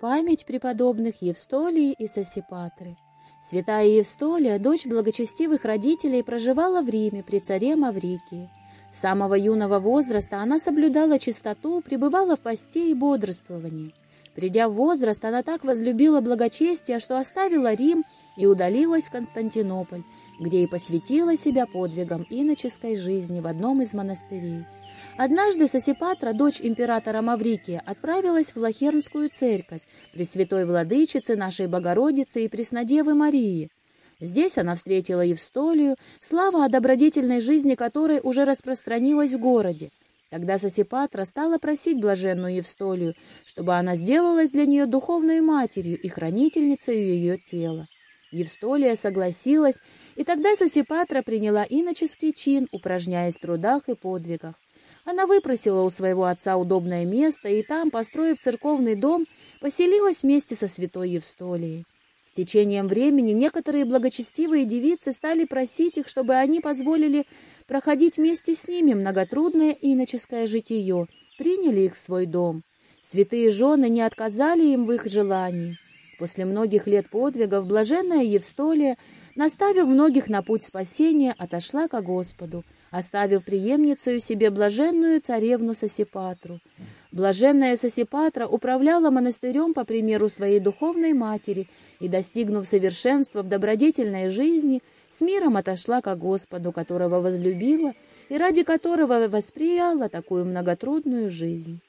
Память преподобных Евстолии и Сосипатры. Святая Евстолия, дочь благочестивых родителей, проживала в Риме при царе Маврикии. С самого юного возраста она соблюдала чистоту, пребывала в посте и бодрствовании. Придя в возраст, она так возлюбила благочестие, что оставила Рим и удалилась в Константинополь, где и посвятила себя подвигам иноческой жизни в одном из монастырей. Однажды Сосипатра, дочь императора Маврикия, отправилась в Лахернскую церковь Пресвятой Владычицы нашей Богородицы и Преснодевы Марии. Здесь она встретила Евстолию, слава о добродетельной жизни которой уже распространилась в городе. Тогда Сосипатра стала просить блаженную Евстолию, чтобы она сделалась для нее духовной матерью и хранительницей ее тела. Евстолия согласилась, и тогда Сосипатра приняла иноческий чин, упражняясь в трудах и подвигах. Она выпросила у своего отца удобное место, и там, построив церковный дом, поселилась вместе со святой Евстолией. С течением времени некоторые благочестивые девицы стали просить их, чтобы они позволили проходить вместе с ними многотрудное иноческое житие, приняли их в свой дом. Святые жены не отказали им в их желании. После многих лет подвигов блаженная Евстолия, наставив многих на путь спасения, отошла ко Господу, оставив преемницею себе блаженную царевну Сосипатру. Блаженная Сосипатра управляла монастырем по примеру своей духовной матери и, достигнув совершенства в добродетельной жизни, с миром отошла ко Господу, которого возлюбила и ради которого восприяла такую многотрудную жизнь.